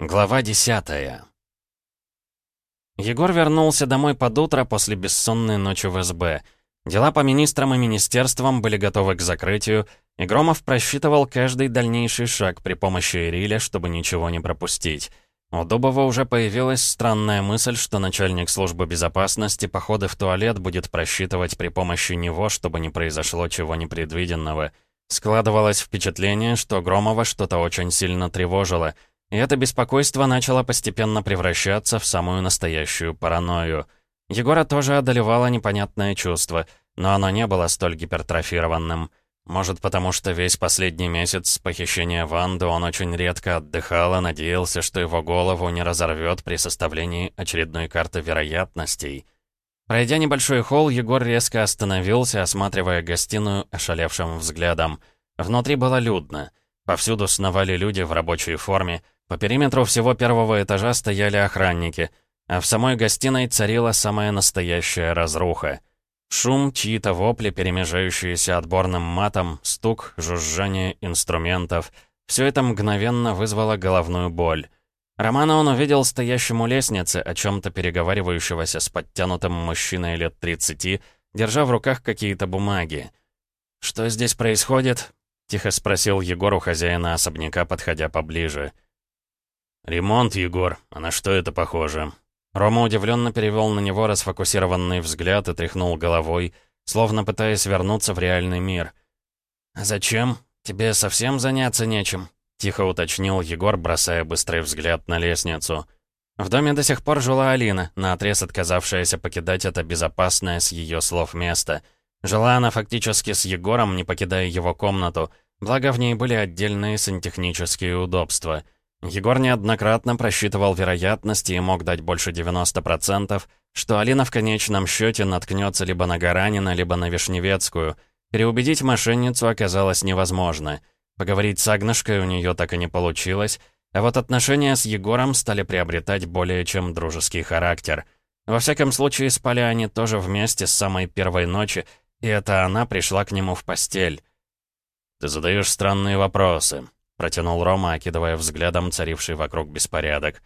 Глава десятая. Егор вернулся домой под утро после бессонной ночи в СБ. Дела по министрам и министерствам были готовы к закрытию, и Громов просчитывал каждый дальнейший шаг при помощи Ириля, чтобы ничего не пропустить. У Дубова уже появилась странная мысль, что начальник службы безопасности походы в туалет будет просчитывать при помощи него, чтобы не произошло чего непредвиденного. Складывалось впечатление, что Громова что-то очень сильно тревожило — и это беспокойство начало постепенно превращаться в самую настоящую паранойю. Егора тоже одолевало непонятное чувство, но оно не было столь гипертрофированным. Может, потому что весь последний месяц с похищения Ванды он очень редко отдыхал и надеялся, что его голову не разорвет при составлении очередной карты вероятностей. Пройдя небольшой холл, Егор резко остановился, осматривая гостиную ошалевшим взглядом. Внутри было людно. Повсюду сновали люди в рабочей форме, по периметру всего первого этажа стояли охранники, а в самой гостиной царила самая настоящая разруха. Шум, чьи-то вопли, перемежающиеся отборным матом, стук, жужжание инструментов — все это мгновенно вызвало головную боль. Романа он увидел стоящему лестнице, о чем-то переговаривающегося с подтянутым мужчиной лет 30, держа в руках какие-то бумаги. «Что здесь происходит?» — тихо спросил Егор у хозяина особняка, подходя поближе. — «Ремонт, Егор. А на что это похоже?» Рома удивленно перевел на него расфокусированный взгляд и тряхнул головой, словно пытаясь вернуться в реальный мир. «Зачем? Тебе совсем заняться нечем?» — тихо уточнил Егор, бросая быстрый взгляд на лестницу. В доме до сих пор жила Алина, наотрез отказавшаяся покидать это безопасное с ее слов место. Жила она фактически с Егором, не покидая его комнату, благо в ней были отдельные сантехнические удобства — Егор неоднократно просчитывал вероятности и мог дать больше 90%, что Алина в конечном счете наткнется либо на Гаранина, либо на Вишневецкую. Переубедить мошенницу оказалось невозможно. Поговорить с Агнышкой у нее так и не получилось, а вот отношения с Егором стали приобретать более чем дружеский характер. Во всяком случае, спали они тоже вместе с самой первой ночи, и это она пришла к нему в постель. «Ты задаешь странные вопросы», протянул Рома, окидывая взглядом царивший вокруг беспорядок.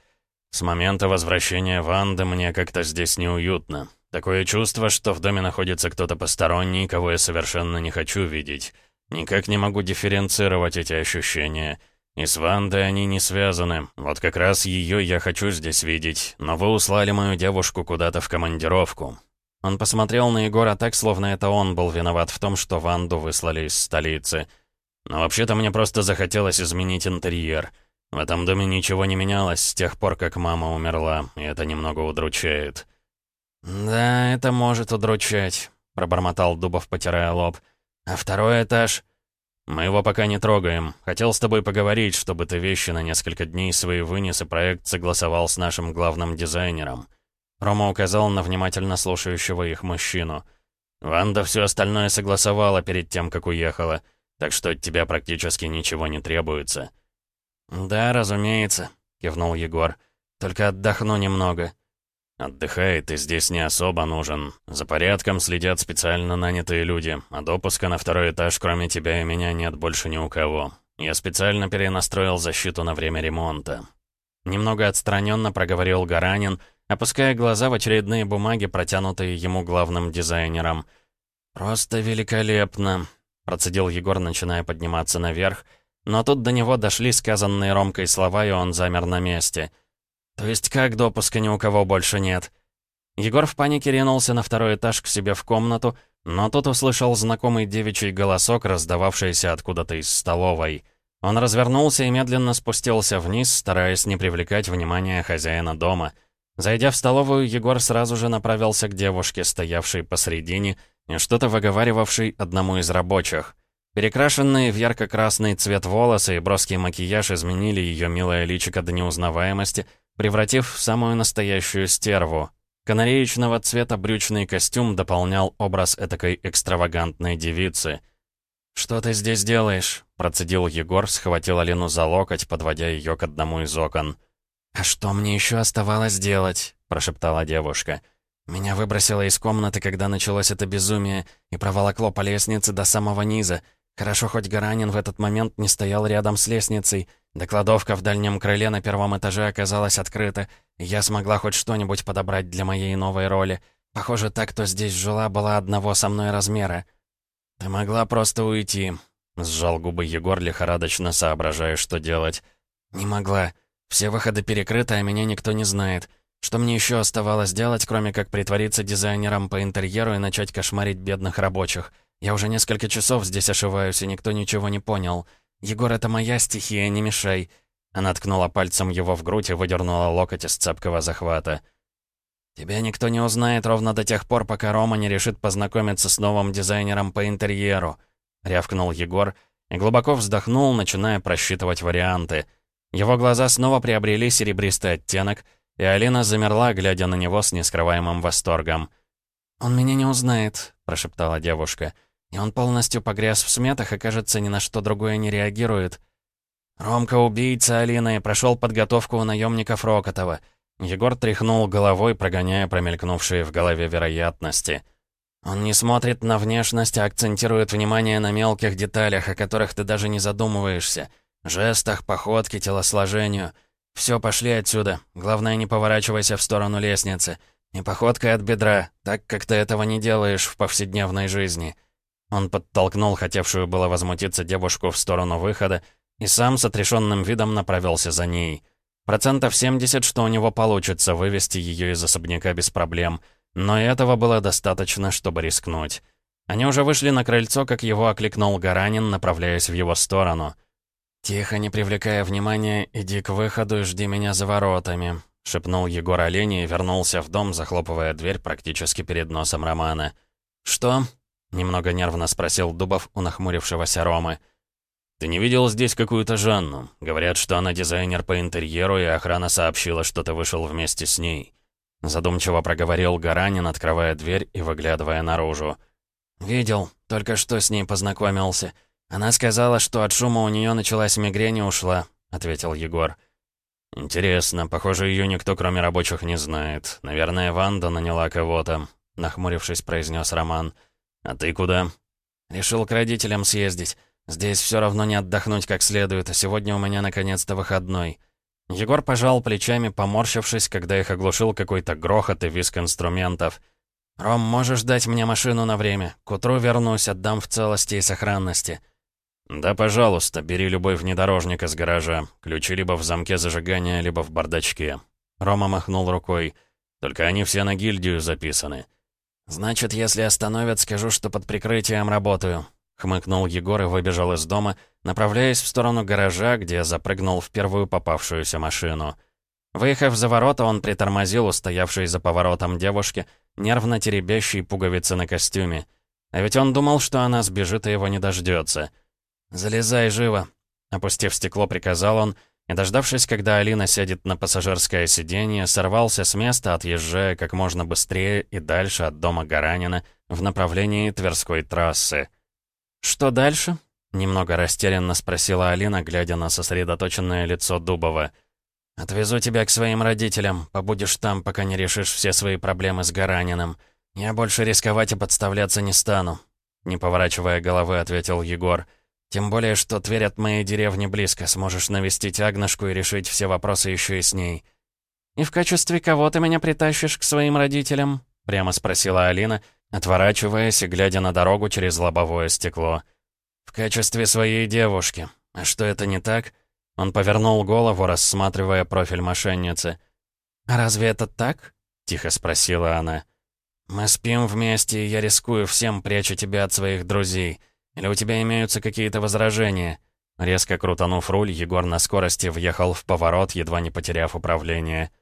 «С момента возвращения Ванды мне как-то здесь неуютно. Такое чувство, что в доме находится кто-то посторонний, кого я совершенно не хочу видеть. Никак не могу дифференцировать эти ощущения. И с Вандой они не связаны. Вот как раз ее я хочу здесь видеть. Но вы услали мою девушку куда-то в командировку». Он посмотрел на Егора так, словно это он был виноват в том, что Ванду выслали из столицы. Но вообще-то мне просто захотелось изменить интерьер. В этом доме ничего не менялось с тех пор, как мама умерла, и это немного удручает. «Да, это может удручать», — пробормотал Дубов, потирая лоб. «А второй этаж?» «Мы его пока не трогаем. Хотел с тобой поговорить, чтобы ты вещи на несколько дней свои вынес и проект согласовал с нашим главным дизайнером». Рома указал на внимательно слушающего их мужчину. «Ванда все остальное согласовала перед тем, как уехала так что от тебя практически ничего не требуется». «Да, разумеется», — кивнул Егор. «Только отдохну немного». «Отдыхай, ты здесь не особо нужен. За порядком следят специально нанятые люди, а допуска на второй этаж кроме тебя и меня нет больше ни у кого. Я специально перенастроил защиту на время ремонта». Немного отстраненно проговорил Гаранин, опуская глаза в очередные бумаги, протянутые ему главным дизайнером. «Просто великолепно. Процедил Егор, начиная подниматься наверх, но тут до него дошли сказанные Ромкой слова, и он замер на месте. «То есть как допуска ни у кого больше нет?» Егор в панике ринулся на второй этаж к себе в комнату, но тут услышал знакомый девичий голосок, раздававшийся откуда-то из столовой. Он развернулся и медленно спустился вниз, стараясь не привлекать внимания хозяина дома. Зайдя в столовую, Егор сразу же направился к девушке, стоявшей посредине, и что-то выговаривавший одному из рабочих. Перекрашенные в ярко-красный цвет волосы и броский макияж изменили ее милое личико до неузнаваемости, превратив в самую настоящую стерву. Канареечного цвета брючный костюм дополнял образ этакой экстравагантной девицы. «Что ты здесь делаешь?» — процедил Егор, схватил Алину за локоть, подводя ее к одному из окон. «А что мне еще оставалось делать?» — прошептала девушка. — меня выбросило из комнаты, когда началось это безумие, и проволокло по лестнице до самого низа. Хорошо, хоть Гаранин в этот момент не стоял рядом с лестницей. Да кладовка в дальнем крыле на первом этаже оказалась открыта, и я смогла хоть что-нибудь подобрать для моей новой роли. Похоже, та, кто здесь жила, была одного со мной размера. «Ты могла просто уйти», — сжал губы Егор, лихорадочно соображая, что делать. «Не могла. Все выходы перекрыты, а меня никто не знает. Что мне еще оставалось делать, кроме как притвориться дизайнером по интерьеру и начать кошмарить бедных рабочих?» Я уже несколько часов здесь ошиваюсь, и никто ничего не понял. Егор, это моя стихия, не мешай». Она ткнула пальцем его в грудь и выдернула локоть из цепкого захвата. «Тебя никто не узнает ровно до тех пор, пока Рома не решит познакомиться с новым дизайнером по интерьеру», — рявкнул Егор и глубоко вздохнул, начиная просчитывать варианты. Его глаза снова приобрели серебристый оттенок, и Алина замерла, глядя на него с нескрываемым восторгом. «Он меня не узнает», — прошептала девушка. И он полностью погряз в сметах и, кажется, ни на что другое не реагирует. Ромка убийца Алины прошел подготовку у наемников Рокотова. Егор тряхнул головой, прогоняя промелькнувшие в голове вероятности. Он не смотрит на внешность, а акцентирует внимание на мелких деталях, о которых ты даже не задумываешься. Жестах, походке, телосложению. Все, пошли отсюда. Главное, не поворачивайся в сторону лестницы. И походкой от бедра, так как ты этого не делаешь в повседневной жизни. Он подтолкнул хотевшую было возмутиться девушку в сторону выхода и сам с отрешенным видом направился за ней. Процентов 70, что у него получится вывести ее из особняка без проблем, но и этого было достаточно, чтобы рискнуть. Они уже вышли на крыльцо, как его окликнул Гаранин, направляясь в его сторону. «Тихо, не привлекая внимания, иди к выходу и жди меня за воротами», — шепнул Егор Олени и вернулся в дом, захлопывая дверь практически перед носом Романа. «Что?» Немного нервно спросил Дубов у нахмурившегося Ромы. «Ты не видел здесь какую-то Жанну? Говорят, что она дизайнер по интерьеру, и охрана сообщила, что ты вышел вместе с ней». Задумчиво проговорил Гаранин, открывая дверь и выглядывая наружу. «Видел, только что с ней познакомился. Она сказала, что от шума у нее началась мигрень и ушла», — ответил Егор. «Интересно, похоже, ее никто, кроме рабочих, не знает. Наверное, Ванда наняла кого-то», — нахмурившись, произнес Роман. «А ты куда?» «Решил к родителям съездить. Здесь все равно не отдохнуть как следует, а сегодня у меня наконец-то выходной». Егор пожал плечами, поморщившись, когда их оглушил какой-то грохот и визг инструментов. «Ром, можешь дать мне машину на время? К утру вернусь, отдам в целости и сохранности». «Да, пожалуйста, бери любой внедорожник из гаража. Ключи либо в замке зажигания, либо в бардачке». Рома махнул рукой. «Только они все на гильдию записаны. «Значит, если остановят, скажу, что под прикрытием работаю», — хмыкнул Егор и выбежал из дома, направляясь в сторону гаража, где запрыгнул в первую попавшуюся машину. Выехав за ворота, он притормозил у стоявшей за поворотом девушки, нервно теребящей пуговицы на костюме. А ведь он думал, что она сбежит и его не дождется. «Залезай живо!» Опустив стекло, приказал он, и, дождавшись, когда Алина сядет на пассажирское сиденье, сорвался с места, отъезжая как можно быстрее и дальше от дома Гаранина в направлении Тверской трассы. «Что дальше?» — немного растерянно спросила Алина, глядя на сосредоточенное лицо Дубова. «Отвезу тебя к своим родителям, побудешь там, пока не решишь все свои проблемы с Гараниным. Я больше рисковать и подставляться не стану», — не поворачивая головы, ответил Егор. «Егор». Тем более, что Тверь от моей деревни близко. Сможешь навестить Агнушку и решить все вопросы еще и с ней. «И в качестве кого ты меня притащишь к своим родителям?» Прямо спросила Алина, отворачиваясь и глядя на дорогу через лобовое стекло. «В качестве своей девушки. А что это не так?» Он повернул голову, рассматривая профиль мошенницы. «А разве это так?» — тихо спросила она. «Мы спим вместе, и я рискую всем, прячу тебя от своих друзей. Или у тебя имеются какие-то возражения?» Резко крутанув руль, Егор на скорости въехал в поворот, едва не потеряв управление.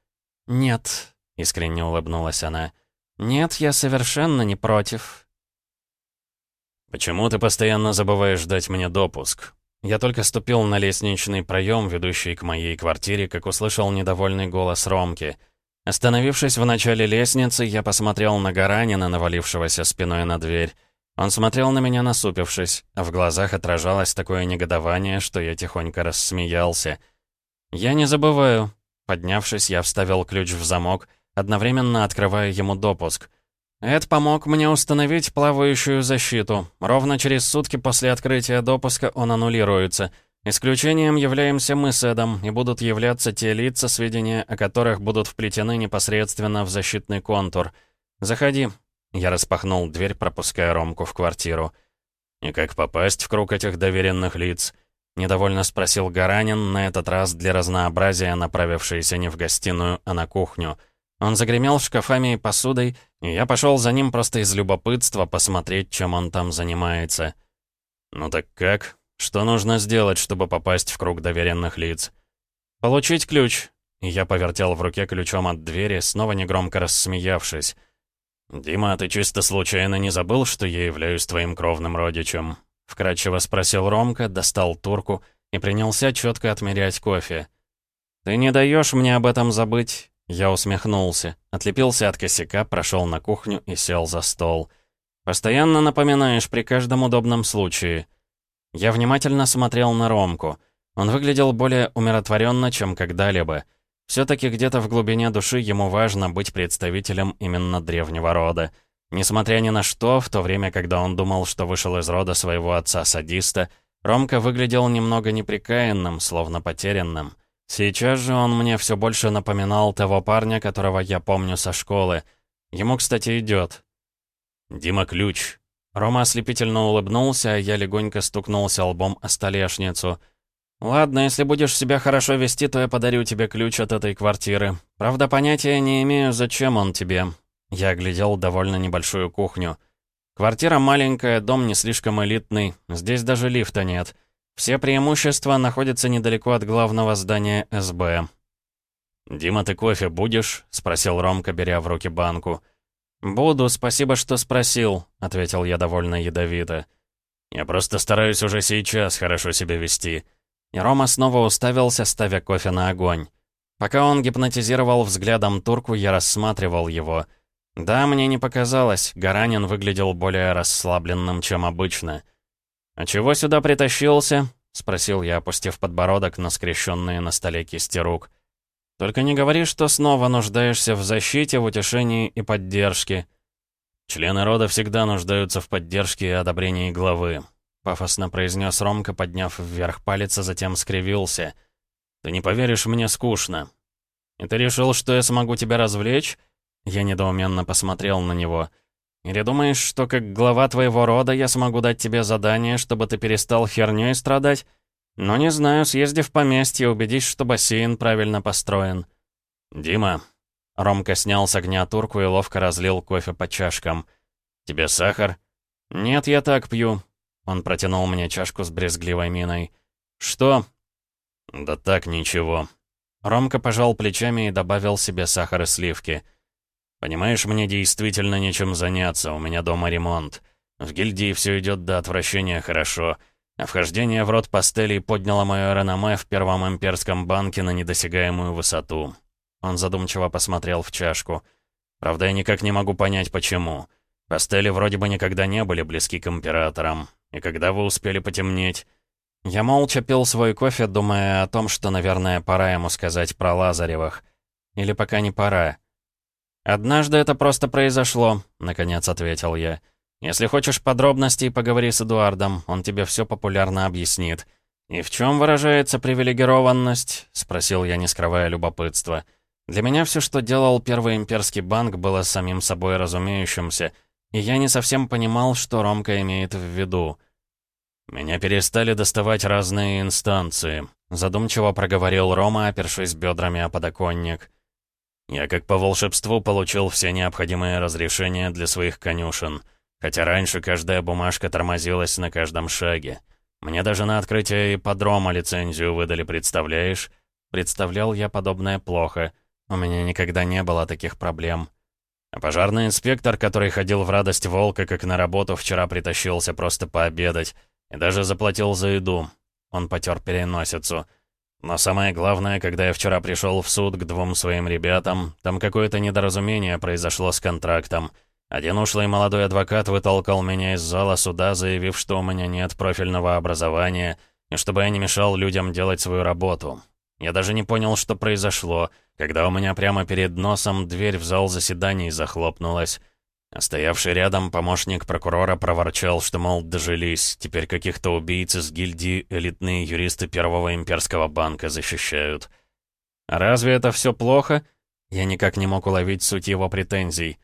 «Нет», — искренне улыбнулась она. «Нет, я совершенно не против». «Почему ты постоянно забываешь дать мне допуск?» Я только ступил на лестничный проем, ведущий к моей квартире, как услышал недовольный голос Ромки. Остановившись в начале лестницы, я посмотрел на Гаранина, навалившегося спиной на дверь. Он смотрел на меня, насупившись, а в глазах отражалось такое негодование, что я тихонько рассмеялся. «Я не забываю». Поднявшись, я вставил ключ в замок, одновременно открывая ему допуск. Эд помог мне установить плавающую защиту. Ровно через сутки после открытия допуска он аннулируется. Исключением являемся мы с Эдом, и будут являться те лица, сведения о которых будут вплетены непосредственно в защитный контур. Заходи». Я распахнул дверь, пропуская Ромку в квартиру. «И как попасть в круг этих доверенных лиц?» Недовольно спросил Гаранин, на этот раз для разнообразия направившийся не в гостиную, а на кухню. Он загремел шкафами и посудой, и я пошел за ним просто из любопытства посмотреть, чем он там занимается. «Ну так как? Что нужно сделать, чтобы попасть в круг доверенных лиц?» «Получить ключ». Я повертел в руке ключом от двери, снова негромко рассмеявшись. «Дима, ты чисто случайно не забыл, что я являюсь твоим кровным родичем?» Вкратчиво спросил Ромка, достал турку и принялся четко отмерять кофе. «Ты не даешь мне об этом забыть?» Я усмехнулся, отлепился от косяка, прошел на кухню и сел за стол. «Постоянно напоминаешь при каждом удобном случае». Я внимательно смотрел на Ромку. Он выглядел более умиротворенно, чем когда-либо. Все-таки где-то в глубине души ему важно быть представителем именно древнего рода. Несмотря ни на что, в то время, когда он думал, что вышел из рода своего отца-садиста, Ромка выглядел немного неприкаянным, словно потерянным. Сейчас же он мне все больше напоминал того парня, которого я помню со школы. Ему, кстати, идет. «Дима Ключ». Рома ослепительно улыбнулся, а я легонько стукнулся лбом о столешницу. «Ладно, если будешь себя хорошо вести, то я подарю тебе ключ от этой квартиры. Правда, понятия не имею, зачем он тебе. Я оглядел довольно небольшую кухню. Квартира маленькая, дом не слишком элитный, здесь даже лифта нет. Все преимущества находятся недалеко от главного здания СБ. «Дима, ты кофе будешь?» — спросил Ромка, беря в руки банку. «Буду, спасибо, что спросил», — ответил я довольно ядовито. «Я просто стараюсь уже сейчас хорошо себя вести». И Рома снова уставился, ставя кофе на огонь. Пока он гипнотизировал взглядом турку, я рассматривал его — да, мне не показалось, Гаранин выглядел более расслабленным, чем обычно. «А чего сюда притащился?» — спросил я, опустив подбородок на скрещенные на столе кисти рук. «Только не говори, что снова нуждаешься в защите, в утешении и поддержке». «Члены рода всегда нуждаются в поддержке и одобрении главы», — пафосно произнес Ромка, подняв вверх палец, а затем скривился. «Ты не поверишь, мне скучно. И ты решил, что я смогу тебя развлечь?» Я недоуменно посмотрел на него. «Или думаешь, что как глава твоего рода я смогу дать тебе задание, чтобы ты перестал хернёй страдать? Но не знаю, съезди в поместье, убедись, что бассейн правильно построен». «Дима». Ромка снял с огня турку и ловко разлил кофе по чашкам. «Тебе сахар?» «Нет, я так пью». Он протянул мне чашку с брезгливой миной. «Что?» «Да так, ничего». Ромка пожал плечами и добавил себе сахар и сливки. Понимаешь, мне действительно нечем заняться, у меня дома ремонт. В гильдии все идет до отвращения хорошо, а вхождение в рот пастелей подняло мое реноме в Первом имперском банке на недосягаемую высоту. Он задумчиво посмотрел в чашку. Правда, я никак не могу понять, почему. Пастели вроде бы никогда не были близки к императорам. И когда вы успели потемнеть? Я молча пил свой кофе, думая о том, что, наверное, пора ему сказать про Лазаревых. Или пока не пора. «Однажды это просто произошло», — наконец ответил я. «Если хочешь подробностей, поговори с Эдуардом, он тебе все популярно объяснит». «И в чем выражается привилегированность?» — спросил я, не скрывая любопытства. Для меня все, что делал Первый имперский банк, было самим собой разумеющимся, и я не совсем понимал, что Ромка имеет в виду. «Меня перестали доставать разные инстанции», — задумчиво проговорил Рома, опершись бедрами о подоконник. Я как по волшебству получил все необходимые разрешения для своих конюшен, хотя раньше каждая бумажка тормозилась на каждом шаге. Мне даже на открытие ипподрома лицензию выдали, представляешь? Представлял я подобное плохо. У меня никогда не было таких проблем. Пожарный инспектор, который ходил в радость волка, как на работу, вчера притащился просто пообедать. И даже заплатил за еду. Он потер переносицу. Но самое главное, когда я вчера пришел в суд к двум своим ребятам, там какое-то недоразумение произошло с контрактом. Один ушлый молодой адвокат вытолкал меня из зала суда, заявив, что у меня нет профильного образования, и чтобы я не мешал людям делать свою работу. Я даже не понял, что произошло, когда у меня прямо перед носом дверь в зал заседаний захлопнулась. А стоявший рядом помощник прокурора проворчал, что, мол, дожились, теперь каких-то убийц из гильдии элитные юристы Первого имперского банка защищают. Разве это все плохо? Я никак не мог уловить суть его претензий.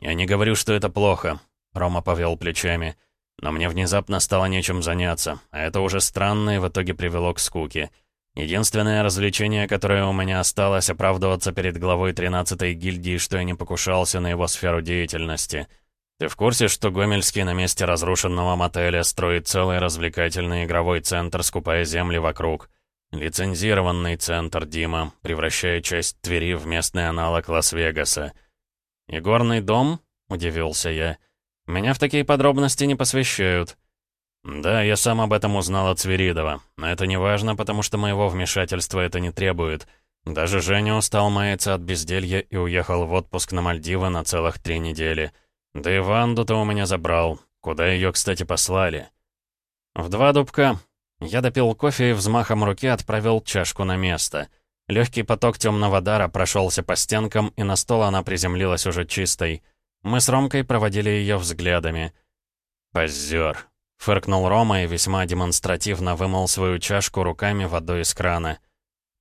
«Я не говорю, что это плохо», — Рома повел плечами. «Но мне внезапно стало нечем заняться, а это уже странно и в итоге привело к скуке». Единственное развлечение, которое у меня осталось, оправдываться перед главой 13-й гильдии, что я не покушался на его сферу деятельности. Ты в курсе, что Гомельский на месте разрушенного мотеля строит целый развлекательный игровой центр, скупая земли вокруг? Лицензированный центр, Дима, превращая часть Твери в местный аналог Лас-Вегаса. «Игорный дом?» — удивился я. «Меня в такие подробности не посвящают». «Да, я сам об этом узнал от Свиридова. Но это не важно, потому что моего вмешательства это не требует. Даже Женя устал маяться от безделья и уехал в отпуск на Мальдивы на целых три недели. Да и Ванду-то у меня забрал. Куда ее, кстати, послали?» «В два дубка». Я допил кофе и взмахом руки отправил чашку на место. Легкий поток темного дара прошелся по стенкам, и на стол она приземлилась уже чистой. Мы с Ромкой проводили ее взглядами. «Позер», Фыркнул Рома и весьма демонстративно вымыл свою чашку руками водой из крана.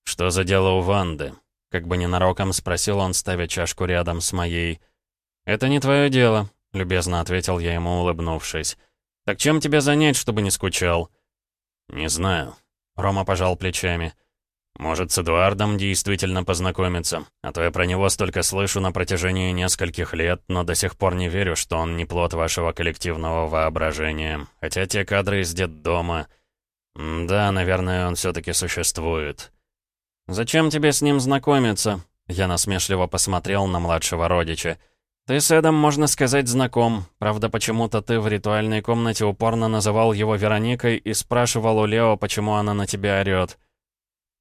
«Что за дело у Ванды?» Как бы ненароком спросил он, ставя чашку рядом с моей. «Это не твое дело», — любезно ответил я ему, улыбнувшись. «Так чем тебя занять, чтобы не скучал?» «Не знаю». Рома пожал плечами. Может, с Эдуардом действительно познакомиться, а то я про него столько слышу на протяжении нескольких лет, но до сих пор не верю, что он не плод вашего коллективного воображения. Хотя те кадры из детдома... да, наверное, он все-таки существует. «Зачем тебе с ним знакомиться?» Я насмешливо посмотрел на младшего родича. «Ты с Эдом, можно сказать, знаком. Правда, почему-то ты в ритуальной комнате упорно называл его Вероникой и спрашивал у Лео, почему она на тебя орёт».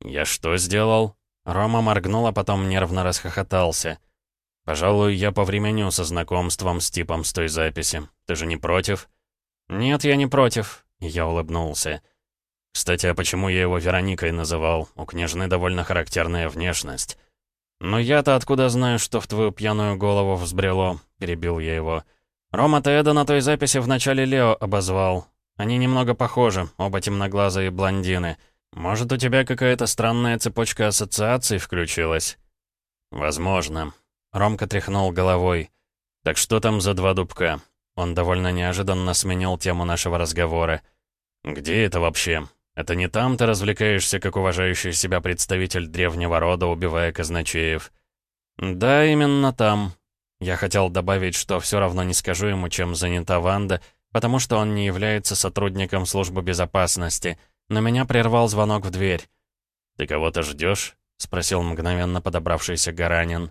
«Я что сделал?» Рома моргнул, а потом нервно расхохотался. «Пожалуй, я повременю со знакомством с типом с той записи. Ты же не против?» «Нет, я не против», — я улыбнулся. «Кстати, а почему я его Вероникой называл? У княжны довольно характерная внешность». «Но я-то откуда знаю, что в твою пьяную голову взбрело?» — перебил я его. «Рома-то Эда на той записи в начале Лео обозвал. Они немного похожи, оба темноглазые блондины». «Может, у тебя какая-то странная цепочка ассоциаций включилась?» «Возможно». Ромка тряхнул головой. «Так что там за два дубка?» Он довольно неожиданно сменил тему нашего разговора. «Где это вообще? Это не там ты развлекаешься, как уважающий себя представитель древнего рода, убивая казначеев?» «Да, именно там». Я хотел добавить, что все равно не скажу ему, чем занята Ванда, потому что он не является сотрудником службы безопасности — но меня прервал звонок в дверь. «Ты кого-то ждешь? спросил мгновенно подобравшийся Гаранин.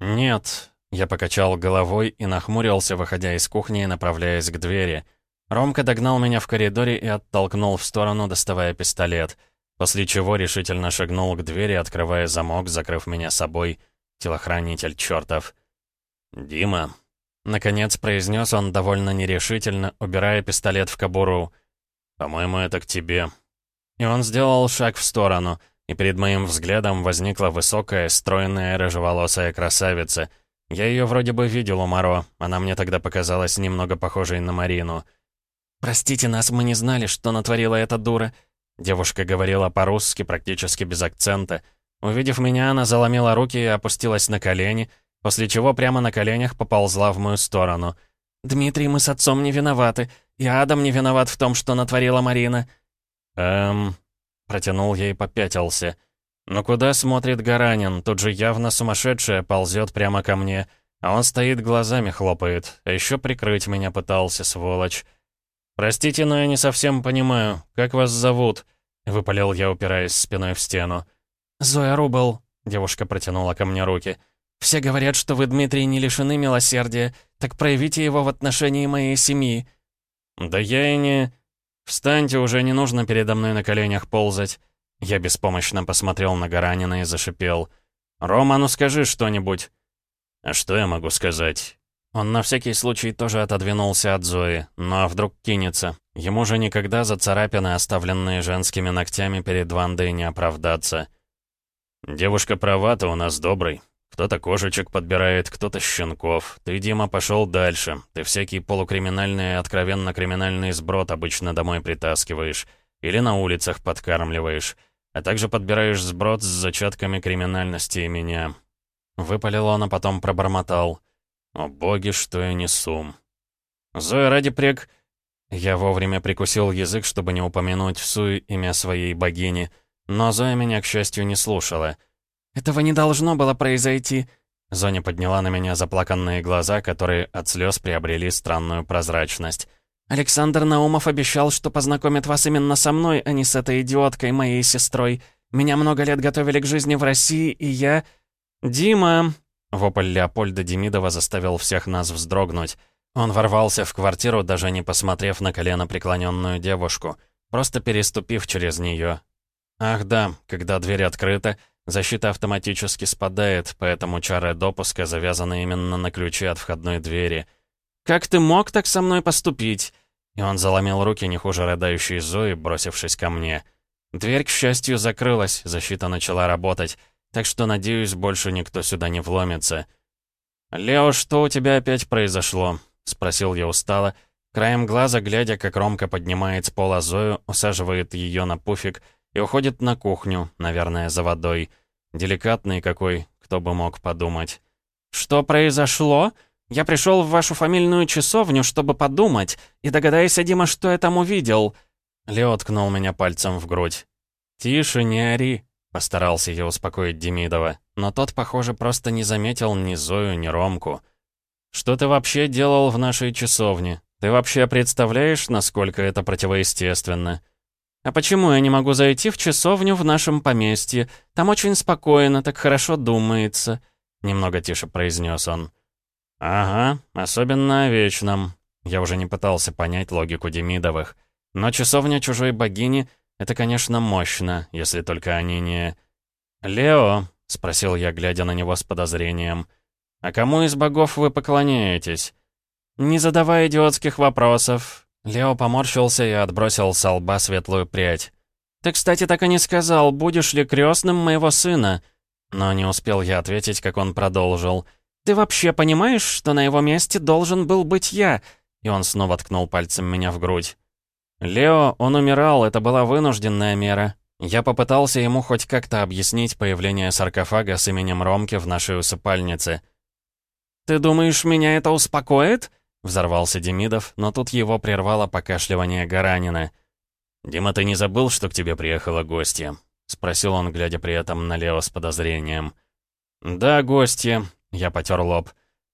«Нет», — я покачал головой и нахмурился, выходя из кухни и направляясь к двери. Ромка догнал меня в коридоре и оттолкнул в сторону, доставая пистолет, после чего решительно шагнул к двери, открывая замок, закрыв меня собой. Телохранитель чертов. «Дима», — наконец произнес он довольно нерешительно, убирая пистолет в кобуру. «По-моему, это к тебе». И он сделал шаг в сторону, и перед моим взглядом возникла высокая, стройная, рыжеволосая красавица. Я ее вроде бы видел у Моро, она мне тогда показалась немного похожей на Марину. «Простите нас, мы не знали, что натворила эта дура», Девушка говорила по-русски, практически без акцента. Увидев меня, она заломила руки и опустилась на колени, после чего прямо на коленях поползла в мою сторону. «Дмитрий, мы с отцом не виноваты. И Адам не виноват в том, что натворила Марина». «Эм...» Протянул ей попятился. «Но куда смотрит Гаранин? Тут же явно сумасшедшая ползет прямо ко мне. А он стоит, глазами хлопает. А еще прикрыть меня пытался, сволочь. «Простите, но я не совсем понимаю. Как вас зовут?» Выпалил я, упираясь спиной в стену. «Зоя Рубл», — девушка протянула ко мне руки. «Все говорят, что вы, Дмитрий, не лишены милосердия. Так проявите его в отношении моей семьи». «Да я и не...» «Встаньте, уже не нужно передо мной на коленях ползать». Я беспомощно посмотрел на Гаранина и зашипел. «Рома, ну скажи что-нибудь». «А что я могу сказать?» Он на всякий случай тоже отодвинулся от Зои, ну вдруг кинется. Ему же никогда за царапины, оставленные женскими ногтями перед Вандой, не оправдаться. «Девушка права, ты у нас добрый. Кто-то кошечек подбирает, кто-то щенков. Ты, Дима, пошел дальше. Ты всякий полукриминальный и откровенно криминальный сброд обычно домой притаскиваешь. Или на улицах подкармливаешь. А также подбираешь сброд с зачатками криминальности и меня. Выпалил он, а потом пробормотал. «О боги, что я несу!» «Зоя, ради прег...» Я вовремя прикусил язык, чтобы не упомянуть в имя своей богини, но Зоя меня, к счастью, не слушала. «Этого не должно было произойти!» Зоня подняла на меня заплаканные глаза, которые от слез приобрели странную прозрачность. «Александр Наумов обещал, что познакомит вас именно со мной, а не с этой идиоткой, моей сестрой. Меня много лет готовили к жизни в России, и я...» «Дима!» Вопль Леопольда Демидова заставил всех нас вздрогнуть. Он ворвался в квартиру, даже не посмотрев на колено преклоненную девушку, просто переступив через нее. Ах да, когда дверь открыта, защита автоматически спадает, поэтому чары допуска завязаны именно на ключе от входной двери. «Как ты мог так со мной поступить?» И он заломил руки не хуже рыдающей Зои, бросившись ко мне. Дверь, к счастью, закрылась, защита начала работать, так что, надеюсь, больше никто сюда не вломится. «Лео, что у тебя опять произошло?» — спросил я устало, краем глаза глядя, как Ромка поднимает с пола Зою, усаживает ее на пуфик и уходит на кухню, наверное, за водой. Деликатный какой, кто бы мог подумать. «Что произошло? Я пришел в вашу фамильную часовню, чтобы подумать, и догадайся, Дима, что я там увидел». Лео ткнул меня пальцем в грудь. «Тише, не ори», — постарался я успокоить Демидова, но тот, похоже, просто не заметил ни Зою, ни Ромку. «Что ты вообще делал в нашей часовне? Ты вообще представляешь, насколько это противоестественно?» «А почему я не могу зайти в часовню в нашем поместье? Там очень спокойно, так хорошо думается», — немного тише произнес он. «Ага, особенно о вечном». Я уже не пытался понять логику Демидовых. Но часовня чужой богини — это, конечно, мощно, если только они не... «Лео», — спросил я, глядя на него с подозрением, — «А кому из богов вы поклоняетесь?» «Не задавай идиотских вопросов». Лео поморщился и отбросил с лба светлую прядь. «Ты, кстати, так и не сказал, будешь ли крестным моего сына?» Но не успел я ответить, как он продолжил. «Ты вообще понимаешь, что на его месте должен был быть я?» И он снова ткнул пальцем меня в грудь. «Лео, он умирал, это была вынужденная мера. Я попытался ему хоть как-то объяснить появление саркофага с именем Ромки в нашей усыпальнице». «Ты думаешь, меня это успокоит?» — взорвался Демидов, но тут его прервало покашливание Гаранина. «Дима, ты не забыл, что к тебе приехала гостья?» — спросил он, глядя при этом на Лео с подозрением. «Да, гостья», — я потер лоб.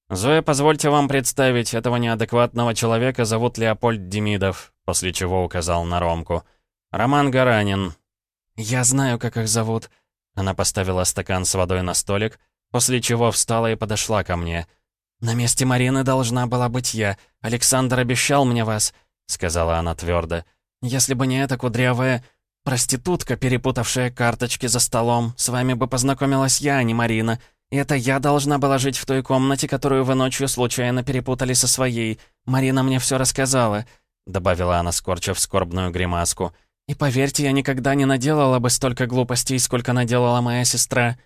«Зоя, позвольте вам представить, этого неадекватного человека зовут Леопольд Демидов», после чего указал на Ромку. «Роман Гаранин». «Я знаю, как их зовут». Она поставила стакан с водой на столик, после чего встала и подошла ко мне — «На месте Марины должна была быть я. Александр обещал мне вас», — сказала она твердо. «Если бы не эта кудрявая проститутка, перепутавшая карточки за столом, с вами бы познакомилась я, а не Марина. И это я должна была жить в той комнате, которую вы ночью случайно перепутали со своей. Марина мне все рассказала», — добавила она, скорчив скорбную гримаску. «И поверьте, я никогда не наделала бы столько глупостей, сколько наделала моя сестра».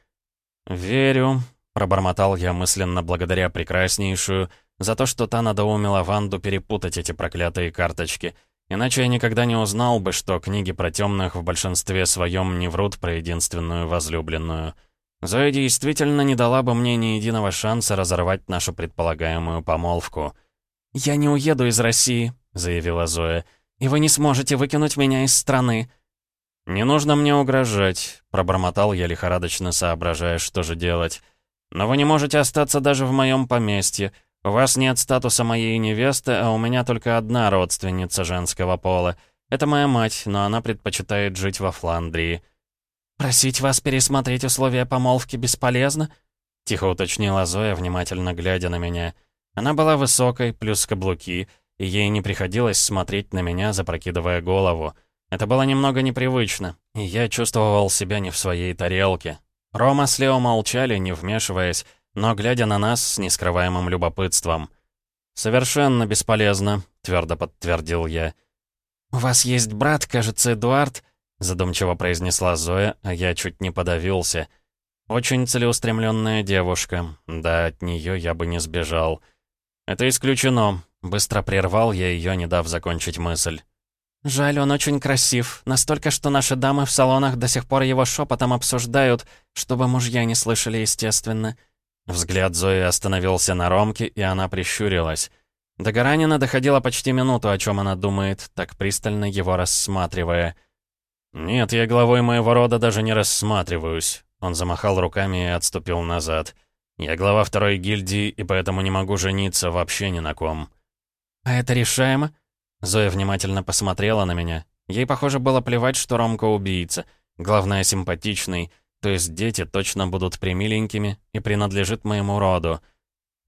«Верю», Пробормотал я мысленно благодаря прекраснейшую за то, что та надоумила Ванду перепутать эти проклятые карточки. Иначе я никогда не узнал бы, что книги про темных в большинстве своем не врут про единственную возлюбленную. Зоя действительно не дала бы мне ни единого шанса разорвать нашу предполагаемую помолвку. «Я не уеду из России», — заявила Зоя, — «и вы не сможете выкинуть меня из страны». «Не нужно мне угрожать», — пробормотал я лихорадочно, соображая, что же делать. Но вы не можете остаться даже в моем поместье. У вас нет статуса моей невесты, а у меня только одна родственница женского пола. Это моя мать, но она предпочитает жить во Фландрии». «Просить вас пересмотреть условия помолвки бесполезно?» — тихо уточнила Зоя, внимательно глядя на меня. Она была высокой, плюс каблуки, и ей не приходилось смотреть на меня, запрокидывая голову. Это было немного непривычно, и я чувствовал себя не в своей тарелке. Рома с Лео молчали, не вмешиваясь, но глядя на нас с нескрываемым любопытством. «Совершенно бесполезно», — твердо подтвердил я. «У вас есть брат, кажется, Эдуард?» — задумчиво произнесла Зоя, а я чуть не подавился. Очень целеустремленная девушка. Да, от нее я бы не сбежал. Это исключено. Быстро прервал я ее, не дав закончить мысль. «Жаль, он очень красив. Настолько, что наши дамы в салонах до сих пор его шепотом обсуждают, чтобы мужья не слышали, естественно». Взгляд Зои остановился на Ромке, и она прищурилась. До Гаранина доходила почти минуту, о чем она думает, так пристально его рассматривая. «Нет, я главой моего рода даже не рассматриваюсь. Он замахал руками и отступил назад. «Я глава второй гильдии, и поэтому не могу жениться вообще ни на ком». «А это решаемо?» Зоя внимательно посмотрела на меня. Ей, похоже, было плевать, что Ромка убийца. Главное, симпатичный. То есть дети точно будут примиленькими и принадлежит моему роду.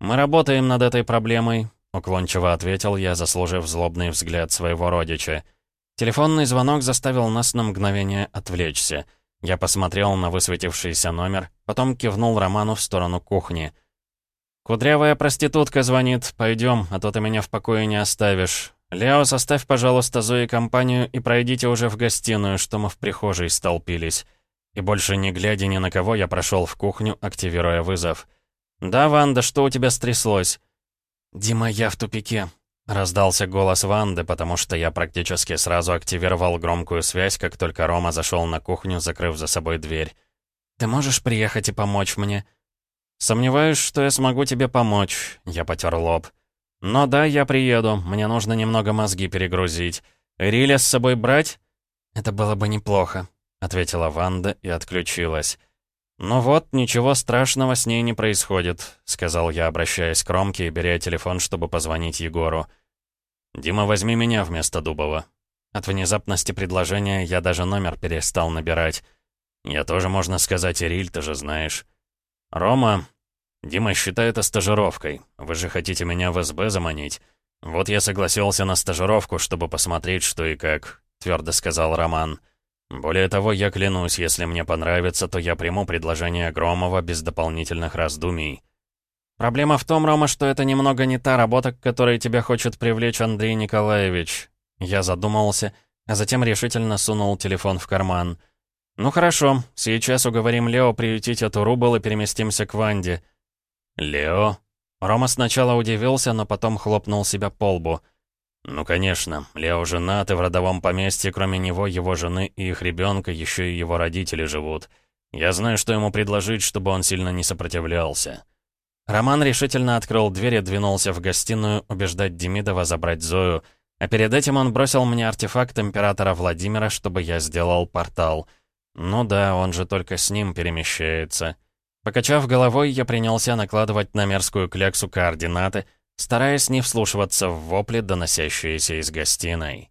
«Мы работаем над этой проблемой», — уклончиво ответил я, заслужив злобный взгляд своего родича. Телефонный звонок заставил нас на мгновение отвлечься — я посмотрел на высветившийся номер, потом кивнул Роману в сторону кухни. «Кудрявая проститутка звонит. Пойдем, а то ты меня в покое не оставишь. Лео, составь, пожалуйста, Зои компанию и пройдите уже в гостиную, что мы в прихожей столпились». И больше не глядя ни на кого, я прошел в кухню, активируя вызов. «Да, Ванда, что у тебя стряслось?» «Дима, я в тупике», Раздался голос Ванды, потому что я практически сразу активировал громкую связь, как только Рома зашел на кухню, закрыв за собой дверь. «Ты можешь приехать и помочь мне?» «Сомневаюсь, что я смогу тебе помочь», — я потер лоб. «Но да, я приеду, мне нужно немного мозги перегрузить. Риля с собой брать?» «Это было бы неплохо», — ответила Ванда и отключилась. «Ну вот, ничего страшного с ней не происходит», — сказал я, обращаясь к Ромке и беря телефон, чтобы позвонить Егору. «Дима, возьми меня вместо Дубова». От внезапности предложения я даже номер перестал набирать. Я тоже, можно сказать, Ириль, ты же знаешь. «Рома...» «Дима, считай это стажировкой. Вы же хотите меня в СБ заманить. Вот я согласился на стажировку, чтобы посмотреть, что и как», — твердо сказал Роман. «Более того, я клянусь, если мне понравится, то я приму предложение Громова без дополнительных раздумий». «Проблема в том, Рома, что это немного не та работа, к которой тебя хочет привлечь Андрей Николаевич». Я задумался, а затем решительно сунул телефон в карман. «Ну хорошо, сейчас уговорим Лео приютить эту рубль и переместимся к Ванде». «Лео?» Рома сначала удивился, но потом хлопнул себя по лбу. «Ну, конечно, Лео женат, и в родовом поместье, кроме него, его жены и их ребенка, еще и его родители живут. Я знаю, что ему предложить, чтобы он сильно не сопротивлялся». Роман решительно открыл дверь и двинулся в гостиную убеждать Демидова забрать Зою, а перед этим он бросил мне артефакт императора Владимира, чтобы я сделал портал. Ну да, он же только с ним перемещается. Покачав головой, я принялся накладывать на мерзкую кляксу координаты, стараясь не вслушиваться в вопли, доносящиеся из гостиной.